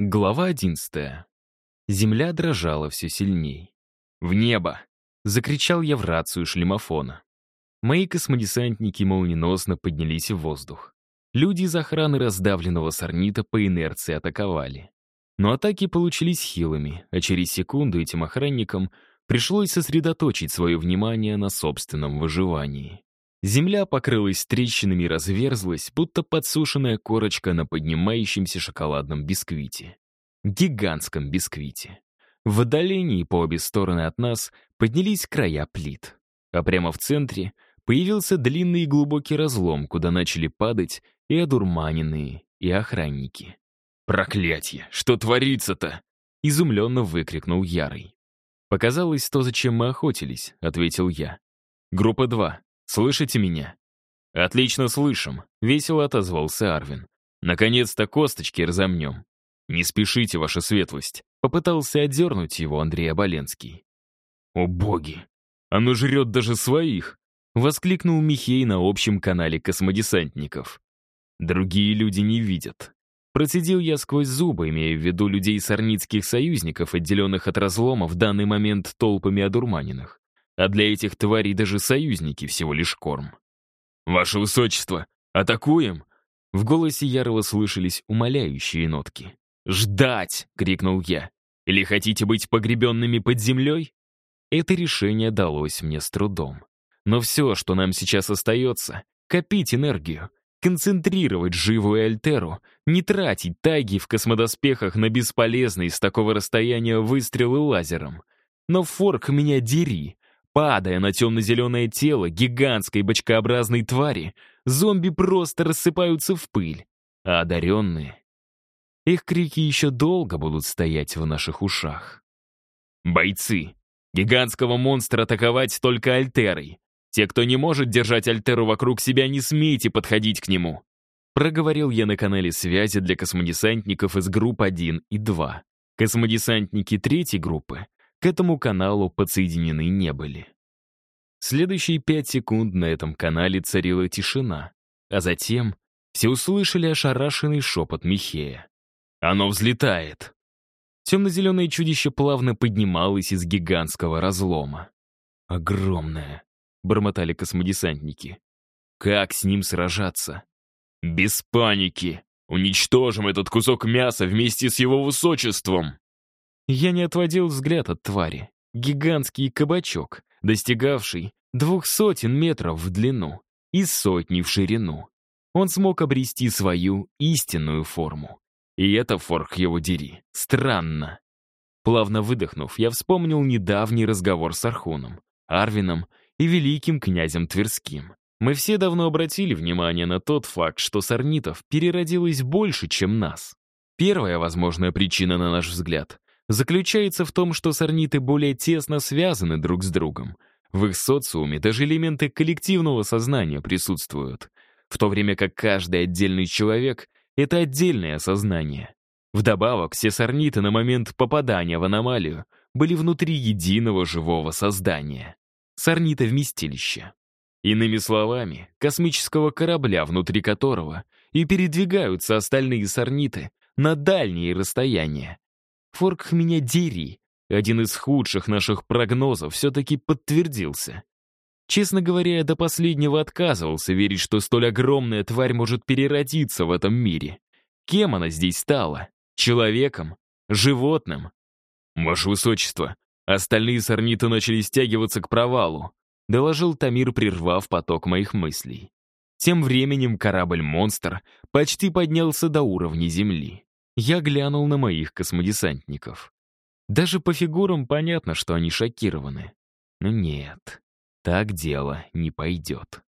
Глава одиннадцатая. Земля дрожала все сильней. «В небо!» — закричал я в рацию шлемофона. Мои космодесантники молниеносно поднялись в воздух. Люди из охраны раздавленного сорнита по инерции атаковали. Но атаки получились хилыми, а через секунду этим охранникам пришлось сосредоточить свое внимание на собственном выживании. Земля покрылась трещинами и разверзлась, будто подсушенная корочка на поднимающемся шоколадном бисквите. Гигантском бисквите. В отдалении по обе стороны от нас поднялись края плит. А прямо в центре появился длинный и глубокий разлом, куда начали падать и одурманенные, и охранники. «Проклятье! Что творится-то?» — изумленно выкрикнул Ярый. «Показалось то, зачем мы охотились», — ответил я. «Группа 2, Слышите меня?» «Отлично слышим», — весело отозвался Арвин. «Наконец-то косточки разомнем». «Не спешите, ваша светлость», — попытался отдернуть его Андрей Оболенский. «О боги! Оно жрет даже своих!» — воскликнул Михей на общем канале космодесантников. «Другие люди не видят». Процедил я сквозь зубы, имея в виду людей сорницких союзников, отделенных от разлома в данный момент толпами одурманенных. А для этих тварей даже союзники всего лишь корм. «Ваше высочество, атакуем!» В голосе Ярова слышались умоляющие нотки. «Ждать!» — крикнул я. «Или хотите быть погребенными под землей?» Это решение далось мне с трудом. Но все, что нам сейчас остается — копить энергию, концентрировать живую Альтеру, не тратить тайги в космодоспехах на бесполезные с такого расстояния выстрелы лазером. Но форк меня дери, Падая на темно-зеленое тело гигантской бочкообразной твари, зомби просто рассыпаются в пыль, а одаренные... Их крики еще долго будут стоять в наших ушах. «Бойцы! Гигантского монстра атаковать только альтерой. Те, кто не может держать альтеру вокруг себя, не смейте подходить к нему!» Проговорил я на канале связи для космодесантников из групп 1 и 2. Космодесантники третьей группы к этому каналу подсоединены не были. Следующие пять секунд на этом канале царила тишина, а затем все услышали ошарашенный шепот Михея. «Оно взлетает!» Темно-зеленое чудище плавно поднималось из гигантского разлома. «Огромное!» — бормотали космодесантники. «Как с ним сражаться?» «Без паники! Уничтожим этот кусок мяса вместе с его высочеством!» Я не отводил взгляд от твари. Гигантский кабачок, достигавший двух сотен метров в длину и сотни в ширину. Он смог обрести свою истинную форму. И это, форк его дери, странно. Плавно выдохнув, я вспомнил недавний разговор с Архуном, Арвином и великим князем Тверским. Мы все давно обратили внимание на тот факт, что сорнитов переродилось больше, чем нас. Первая возможная причина, на наш взгляд, заключается в том, что сорниты более тесно связаны друг с другом. В их социуме даже элементы коллективного сознания присутствуют, в то время как каждый отдельный человек — это отдельное сознание. Вдобавок, все сорниты на момент попадания в аномалию были внутри единого живого создания — сорнита-вместилища. Иными словами, космического корабля, внутри которого и передвигаются остальные сорниты на дальние расстояния, Форк меня дери. Один из худших наших прогнозов все-таки подтвердился. Честно говоря, я до последнего отказывался верить, что столь огромная тварь может переродиться в этом мире. Кем она здесь стала? Человеком? Животным? Ваше Высочество, остальные сорниты начали стягиваться к провалу, доложил Тамир, прервав поток моих мыслей. Тем временем корабль-монстр почти поднялся до уровня Земли. Я глянул на моих космодесантников. Даже по фигурам понятно, что они шокированы. Но нет, так дело не пойдет.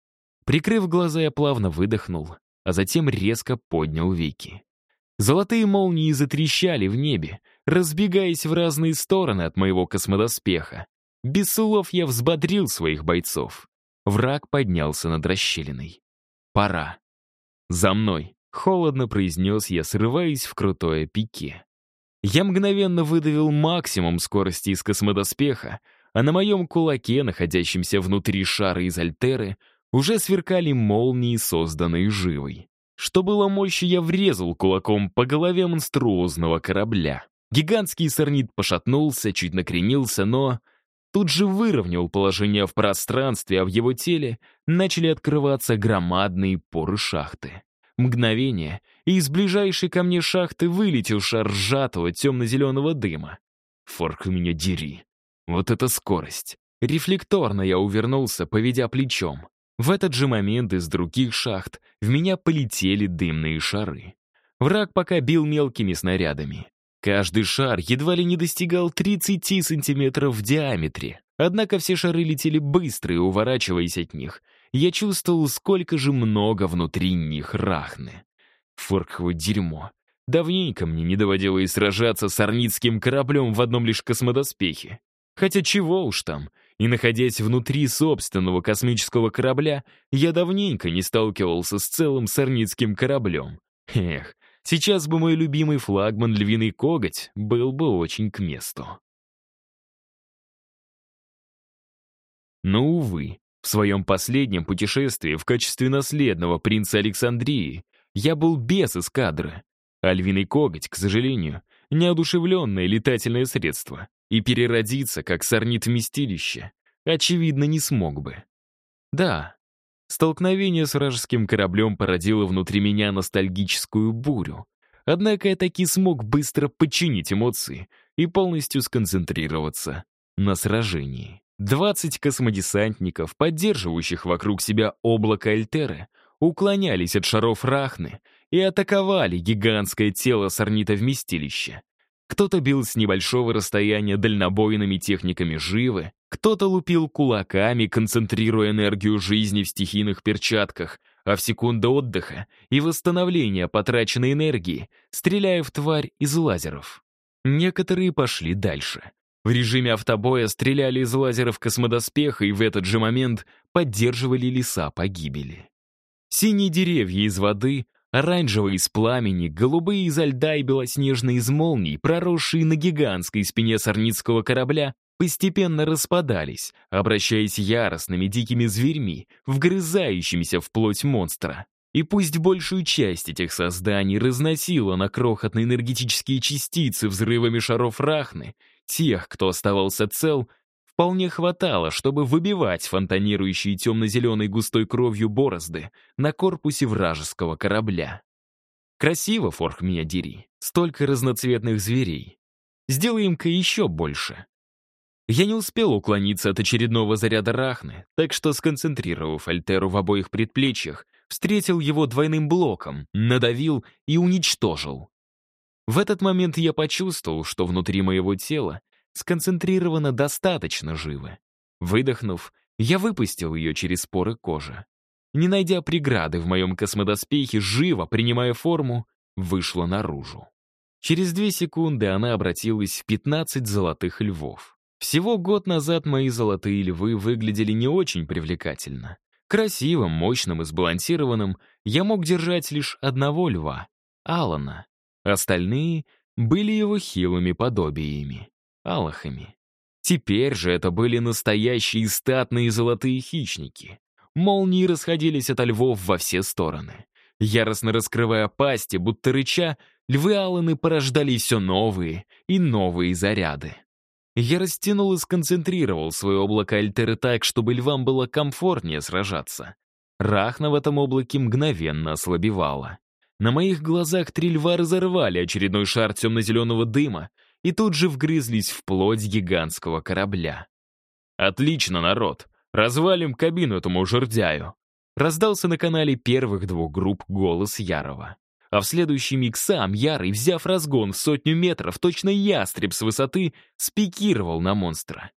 Прикрыв глаза, я плавно выдохнул, а затем резко поднял веки. Золотые молнии затрещали в небе, разбегаясь в разные стороны от моего космодоспеха. Без слов я взбодрил своих бойцов. Враг поднялся над расщелиной. Пора. За мной. Холодно произнес я, срываясь в крутое пике. Я мгновенно выдавил максимум скорости из космодоспеха, а на моем кулаке, находящемся внутри шара из альтеры, уже сверкали молнии, созданные живой. Что было мощи, я врезал кулаком по голове монструозного корабля. Гигантский сорнит пошатнулся, чуть накренился, но тут же выровнял положение в пространстве, а в его теле начали открываться громадные поры шахты. Мгновение, и из ближайшей ко мне шахты вылетел шар сжатого темно-зеленого дыма. Форк меня дери. Вот это скорость. Рефлекторно я увернулся, поведя плечом. В этот же момент из других шахт в меня полетели дымные шары. Враг пока бил мелкими снарядами. Каждый шар едва ли не достигал 30 сантиметров в диаметре. Однако все шары летели быстро уворачиваясь от них, я чувствовал, сколько же много внутри них рахны. Форкхово дерьмо. Давненько мне не доводилось сражаться с орницким кораблем в одном лишь космодоспехе. Хотя чего уж там, и находясь внутри собственного космического корабля, я давненько не сталкивался с целым сорницким кораблем. Эх, сейчас бы мой любимый флагман «Львиный коготь» был бы очень к месту. Но, увы, в своем последнем путешествии в качестве наследного принца Александрии я был без эскадры. А «Львиный коготь», к сожалению, неодушевленное летательное средство и переродиться, как сорнит вместилище, очевидно, не смог бы. Да, столкновение с вражеским кораблем породило внутри меня ностальгическую бурю. Однако я таки смог быстро подчинить эмоции и полностью сконцентрироваться на сражении. 20 космодесантников, поддерживающих вокруг себя облако Альтеры, уклонялись от шаров Рахны и атаковали гигантское тело сорнита-вместилища. Кто-то бил с небольшого расстояния дальнобойными техниками живы, кто-то лупил кулаками, концентрируя энергию жизни в стихийных перчатках, а в секунду отдыха и восстановления потраченной энергии, стреляя в тварь из лазеров. Некоторые пошли дальше. В режиме автобоя стреляли из лазеров космодоспеха и в этот же момент поддерживали леса погибели. Синие деревья из воды Оранжевые из пламени, голубые изо льда и белоснежные из молний, проросшие на гигантской спине сорницкого корабля, постепенно распадались, обращаясь яростными дикими зверьми, вгрызающимися в плоть монстра. И пусть большую часть этих созданий разносило на крохотные энергетические частицы взрывами шаров Рахны, тех, кто оставался цел, вполне хватало, чтобы выбивать фонтанирующие темно-зеленой густой кровью борозды на корпусе вражеского корабля. Красиво, Форх меня дери, столько разноцветных зверей. Сделаем-ка еще больше. Я не успел уклониться от очередного заряда рахны, так что, сконцентрировав Альтеру в обоих предплечьях, встретил его двойным блоком, надавил и уничтожил. В этот момент я почувствовал, что внутри моего тела сконцентрировано достаточно живо. Выдохнув, я выпустил ее через поры кожи. Не найдя преграды в моем космодоспехе, живо, принимая форму, вышла наружу. Через две секунды она обратилась в 15 золотых львов. Всего год назад мои золотые львы выглядели не очень привлекательно. Красивым, мощным и сбалансированным я мог держать лишь одного льва — Алана. Остальные были его хилыми подобиями алахами. Теперь же это были настоящие статные золотые хищники. Молнии расходились от львов во все стороны. Яростно раскрывая пасти, будто рыча, львы Аланы порождали все новые и новые заряды. Я растянул и сконцентрировал свое облако Альтеры так, чтобы львам было комфортнее сражаться. Рахна в этом облаке мгновенно ослабевала. На моих глазах три льва разорвали очередной шар темно-зеленого дыма, и тут же вгрызлись в плоть гигантского корабля. «Отлично, народ! Развалим кабину этому жердяю!» Раздался на канале первых двух групп голос Ярова. А в следующий миг сам Ярый, взяв разгон в сотню метров, точно ястреб с высоты, спикировал на монстра.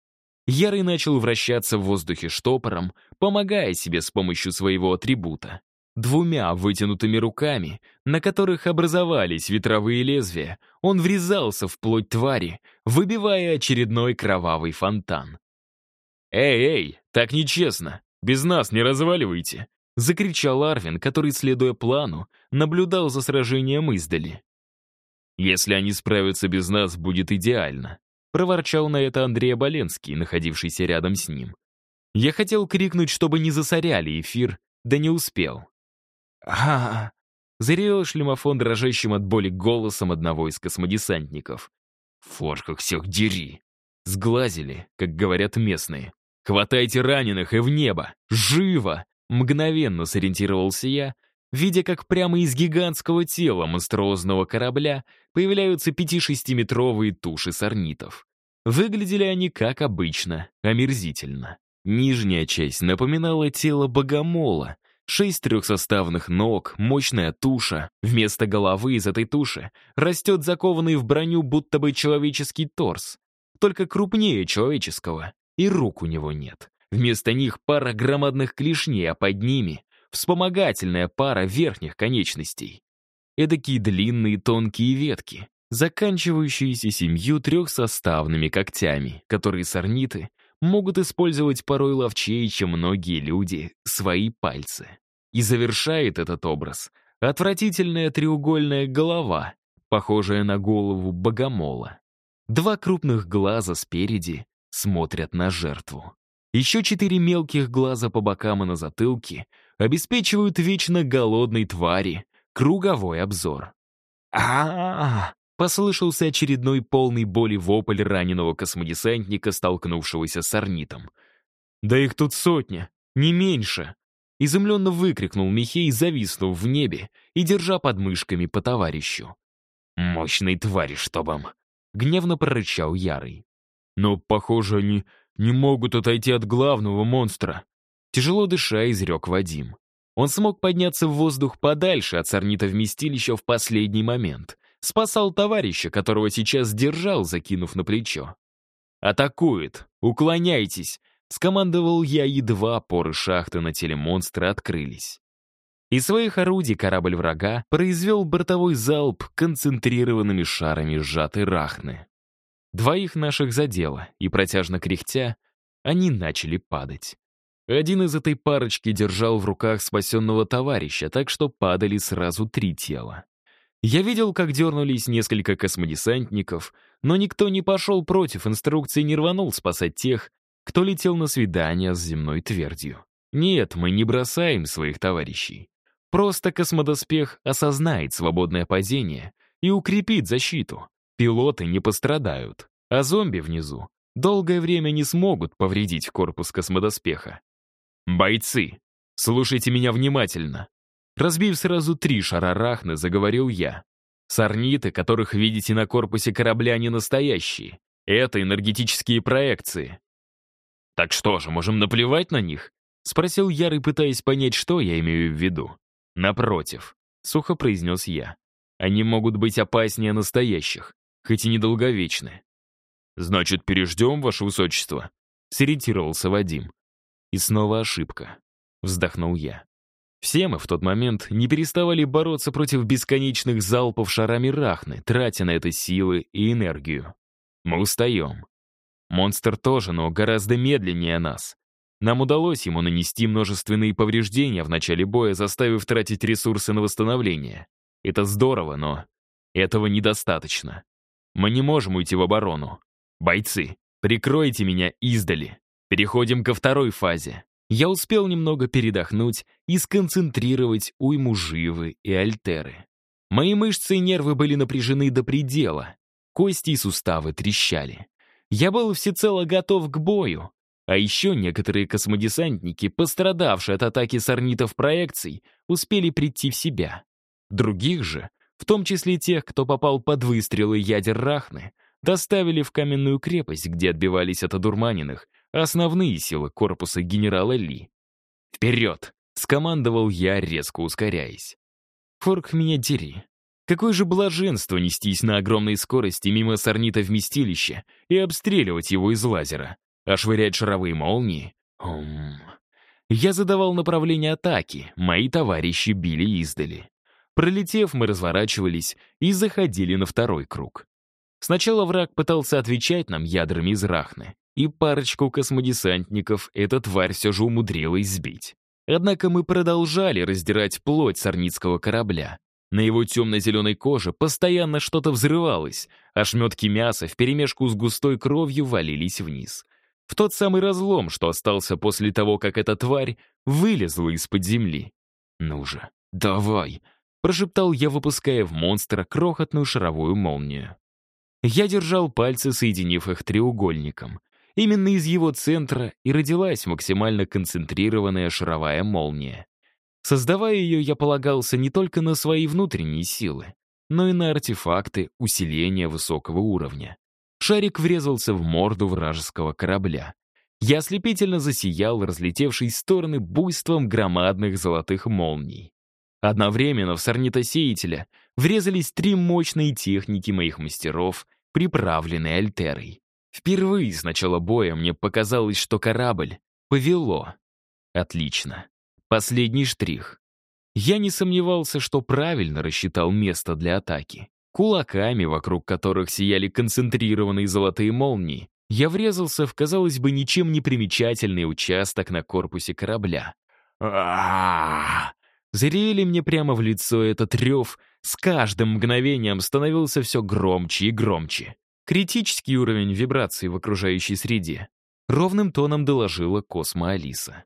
Ярый начал вращаться в воздухе штопором, помогая себе с помощью своего атрибута. Двумя вытянутыми руками, на которых образовались ветровые лезвия, он врезался в плоть твари, выбивая очередной кровавый фонтан. «Эй, эй, так нечестно! Без нас не разваливайте!» — закричал Арвин, который, следуя плану, наблюдал за сражением издали. «Если они справятся без нас, будет идеально», — проворчал на это Андрей Оболенский, находившийся рядом с ним. Я хотел крикнуть, чтобы не засоряли эфир, да не успел. «А, Заревел шлемофон дрожащим от боли голосом одного из космодесантников. «Форках всех дери!» Сглазили, как говорят местные. «Хватайте раненых и в небо! Живо!» Мгновенно сориентировался я, видя, как прямо из гигантского тела монструозного корабля появляются 5-6-метровые туши сорнитов. Выглядели они, как обычно, омерзительно. Нижняя часть напоминала тело богомола, шесть трехсоставных ног, мощная туша. Вместо головы из этой туши растет закованный в броню будто бы человеческий торс, только крупнее человеческого, и рук у него нет. Вместо них пара громадных клешней, а под ними вспомогательная пара верхних конечностей. Эдакие длинные тонкие ветки, заканчивающиеся семью трехсоставными когтями, которые сорниты могут использовать порой ловчее, чем многие люди, свои пальцы. И завершает этот образ отвратительная треугольная голова, похожая на голову богомола. Два крупных глаза спереди смотрят на жертву. Еще четыре мелких глаза по бокам и на затылке обеспечивают вечно голодной твари круговой обзор. а, -а, -а Послышался очередной полный боли вопль раненого космодесантника, столкнувшегося с орнитом. «Да их тут сотня, не меньше!» Изумленно выкрикнул Михей, зависнув в небе и держа под мышками по товарищу. «Мощные твари, чтоб им!» — гневно прорычал Ярый. «Но, похоже, они не могут отойти от главного монстра!» Тяжело дыша, изрек Вадим. Он смог подняться в воздух подальше от сорнита вместилища в последний момент. Спасал товарища, которого сейчас держал, закинув на плечо. «Атакует! Уклоняйтесь!» — скомандовал я, едва поры шахты на теле монстра открылись. Из своих орудий корабль врага произвел бортовой залп концентрированными шарами сжатой рахны. Двоих наших задело, и протяжно кряхтя, они начали падать. Один из этой парочки держал в руках спасенного товарища, так что падали сразу три тела. Я видел, как дернулись несколько космодесантников, но никто не пошел против инструкции не рванул спасать тех, кто летел на свидание с земной твердью. Нет, мы не бросаем своих товарищей. Просто космодоспех осознает свободное падение и укрепит защиту. Пилоты не пострадают, а зомби внизу долгое время не смогут повредить корпус космодоспеха. «Бойцы, слушайте меня внимательно. Разбив сразу три шара рахны, заговорил я. Сорниты, которых видите на корпусе корабля, не настоящие. Это энергетические проекции. «Так что же, можем наплевать на них?» — спросил Ярый, пытаясь понять, что я имею в виду. «Напротив», — сухо произнес я. «Они могут быть опаснее настоящих, хоть и недолговечны». «Значит, переждем, ваше высочество?» — сориентировался Вадим. И снова ошибка. Вздохнул я. Все мы в тот момент не переставали бороться против бесконечных залпов шарами рахны, тратя на это силы и энергию. Мы устаем. Монстр тоже, но гораздо медленнее нас. Нам удалось ему нанести множественные повреждения в начале боя, заставив тратить ресурсы на восстановление. Это здорово, но этого недостаточно. Мы не можем уйти в оборону. Бойцы, прикройте меня издали. Переходим ко второй фазе я успел немного передохнуть и сконцентрировать уйму живы и альтеры. Мои мышцы и нервы были напряжены до предела, кости и суставы трещали. Я был всецело готов к бою, а еще некоторые космодесантники, пострадавшие от атаки сорнитов проекций, успели прийти в себя. Других же, в том числе тех, кто попал под выстрелы ядер Рахны, доставили в каменную крепость, где отбивались от одурманенных, основные силы корпуса генерала Ли. «Вперед!» — скомандовал я, резко ускоряясь. «Форк меня дери. Какое же блаженство нестись на огромной скорости мимо сорнита вместилища и обстреливать его из лазера, а швырять шаровые молнии? Ум. Я задавал направление атаки, мои товарищи били издали. Пролетев, мы разворачивались и заходили на второй круг. Сначала враг пытался отвечать нам ядрами из рахны, и парочку космодесантников эта тварь все же умудрилась сбить. Однако мы продолжали раздирать плоть сорницкого корабля. На его темно-зеленой коже постоянно что-то взрывалось, а шметки мяса вперемешку с густой кровью валились вниз. В тот самый разлом, что остался после того, как эта тварь вылезла из-под земли. «Ну же, давай!» прошептал я, выпуская в монстра крохотную шаровую молнию. Я держал пальцы, соединив их треугольником. Именно из его центра и родилась максимально концентрированная шаровая молния. Создавая ее, я полагался не только на свои внутренние силы, но и на артефакты усиления высокого уровня. Шарик врезался в морду вражеского корабля. Я ослепительно засиял, разлетевшись в стороны буйством громадных золотых молний. Одновременно в сорнитосеятеля врезались три мощные техники моих мастеров, приправленные альтерой. Впервые с начала боя мне показалось, что корабль повело. Отлично. Последний штрих. Я не сомневался, что правильно рассчитал место для атаки. Кулаками, вокруг которых сияли концентрированные золотые молнии, я врезался в, казалось бы, ничем не примечательный участок на корпусе корабля. а Зарели мне прямо в лицо этот рев, с каждым мгновением становился все громче и громче. Критический уровень вибраций в окружающей среде. Ровным тоном доложила Космо Алиса.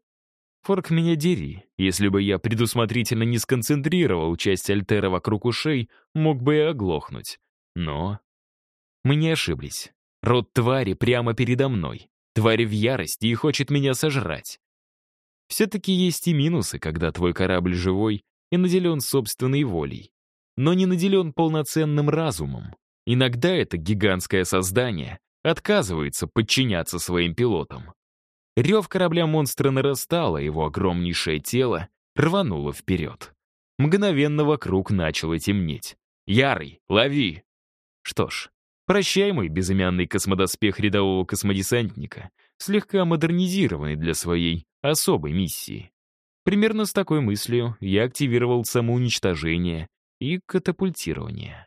Форк меня дери. Если бы я предусмотрительно не сконцентрировал часть Альтера вокруг ушей, мог бы и оглохнуть. Но мы не ошиблись. Рот твари прямо передо мной. Тварь в ярости и хочет меня сожрать. Все-таки есть и минусы, когда твой корабль живой и наделен собственной волей, но не наделен полноценным разумом. Иногда это гигантское создание отказывается подчиняться своим пилотам. Рев корабля монстра нарастал, а его огромнейшее тело рвануло вперед. Мгновенно вокруг начало темнеть. «Ярый, лови!» Что ж, прощай мой безымянный космодоспех рядового космодесантника, слегка модернизированный для своей особой миссии. Примерно с такой мыслью я активировал самоуничтожение и катапультирование.